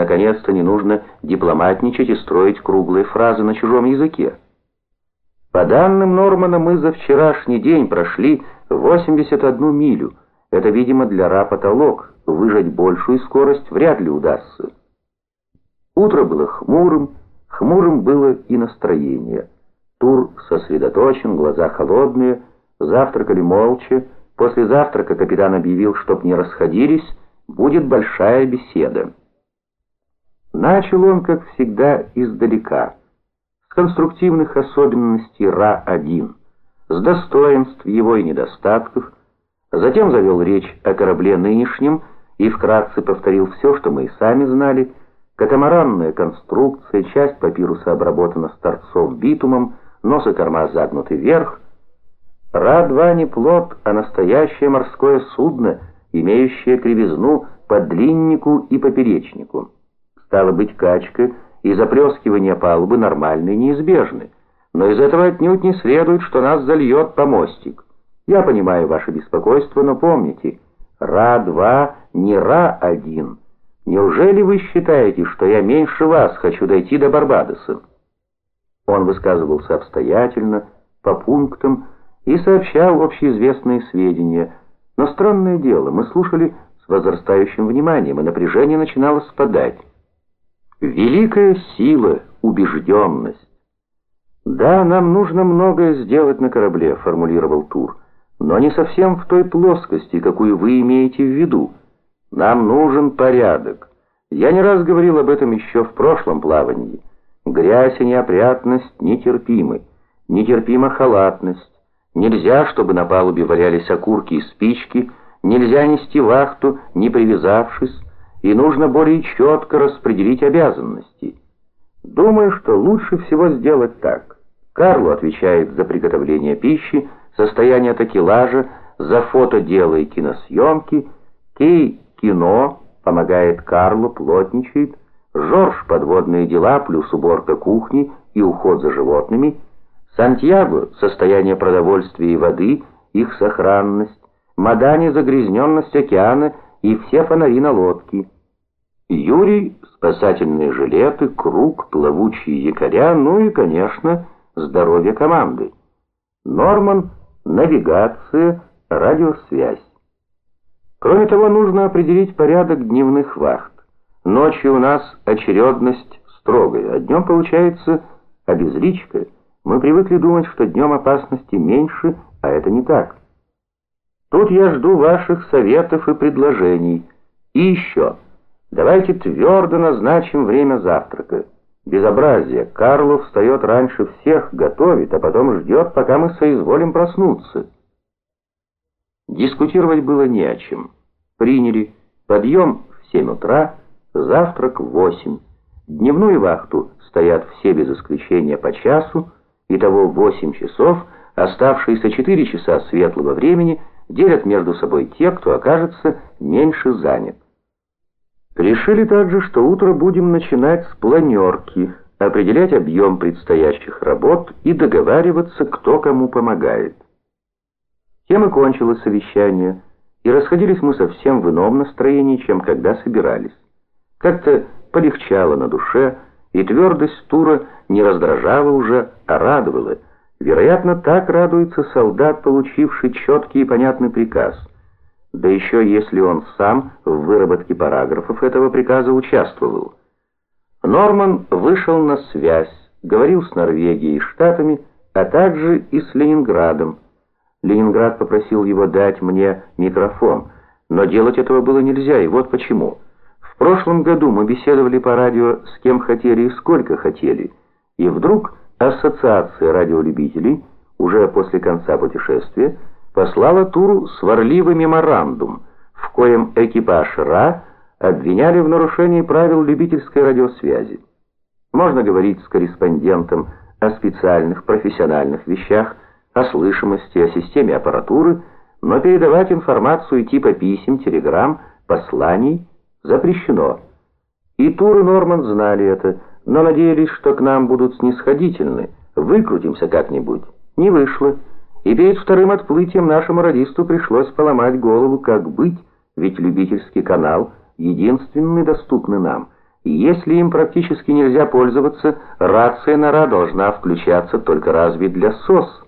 Наконец-то не нужно дипломатничать и строить круглые фразы на чужом языке. По данным Нормана, мы за вчерашний день прошли 81 милю. Это, видимо, для Ра потолок. Выжать большую скорость вряд ли удастся. Утро было хмурым, хмурым было и настроение. Тур сосредоточен, глаза холодные, завтракали молча. После завтрака капитан объявил, чтоб не расходились, будет большая беседа. Начал он, как всегда, издалека, с конструктивных особенностей Ра-1, с достоинств его и недостатков, затем завел речь о корабле нынешнем и вкратце повторил все, что мы и сами знали, катамаранная конструкция, часть папируса обработана с торцов битумом, нос и корма загнуты вверх. Ра-2 не плод, а настоящее морское судно, имеющее кривизну по длиннику и поперечнику. Стало быть, качка и заплескивание палубы нормальны и неизбежны. Но из этого отнюдь не следует, что нас зальет помостик. Я понимаю ваше беспокойство, но помните, Ра-2 не Ра-1. Неужели вы считаете, что я меньше вас хочу дойти до Барбадоса? Он высказывался обстоятельно, по пунктам и сообщал общеизвестные сведения. Но странное дело, мы слушали с возрастающим вниманием, и напряжение начинало спадать. Великая сила, убежденность. Да, нам нужно многое сделать на корабле, формулировал Тур, но не совсем в той плоскости, какую вы имеете в виду. Нам нужен порядок. Я не раз говорил об этом еще в прошлом плавании. Грязь и неопрятность нетерпимы. Нетерпима халатность. Нельзя, чтобы на палубе валялись окурки и спички, нельзя нести вахту, не привязавшись, и нужно более четко распределить обязанности. Думаю, что лучше всего сделать так. Карло отвечает за приготовление пищи, состояние такелажа, за фотодело и киносъемки, Кей – кино, помогает Карлу, плотничает, Жорж – подводные дела, плюс уборка кухни и уход за животными, Сантьяго – состояние продовольствия и воды, их сохранность, Мадане – загрязненность океана – и все фонари на лодке. Юрий — спасательные жилеты, круг, плавучие якоря, ну и, конечно, здоровье команды. Норман — навигация, радиосвязь. Кроме того, нужно определить порядок дневных вахт. Ночью у нас очередность строгая, а днем получается обезличка. Мы привыкли думать, что днем опасности меньше, а это не так. Тут я жду ваших советов и предложений. И еще, давайте твердо назначим время завтрака. Безобразие. Карло встает раньше всех, готовит, а потом ждет, пока мы соизволим проснуться. Дискутировать было не о чем. Приняли. Подъем в 7 утра, завтрак в 8. Дневную вахту стоят все без исключения по часу, итого 8 часов, оставшиеся 4 часа светлого времени – делят между собой те, кто окажется меньше занят. Решили также, что утро будем начинать с планерки, определять объем предстоящих работ и договариваться, кто кому помогает. Тем и кончилось совещание, и расходились мы совсем в ином настроении, чем когда собирались. Как-то полегчало на душе, и твердость тура не раздражала уже, а радовала – Вероятно, так радуется солдат, получивший четкий и понятный приказ. Да еще если он сам в выработке параграфов этого приказа участвовал. Норман вышел на связь, говорил с Норвегией и Штатами, а также и с Ленинградом. Ленинград попросил его дать мне микрофон, но делать этого было нельзя, и вот почему. В прошлом году мы беседовали по радио с кем хотели и сколько хотели, и вдруг... Ассоциация радиолюбителей уже после конца путешествия послала Туру сварливый меморандум, в коем экипаж РА обвиняли в нарушении правил любительской радиосвязи. Можно говорить с корреспондентом о специальных профессиональных вещах, о слышимости, о системе аппаратуры, но передавать информацию типа писем, телеграмм, посланий запрещено. И Тур и Норман знали это, но надеялись, что к нам будут снисходительны, выкрутимся как-нибудь. Не вышло. И перед вторым отплытием нашему радисту пришлось поломать голову, как быть, ведь любительский канал единственный доступный нам. И если им практически нельзя пользоваться, рация нора должна включаться только разве для СОС.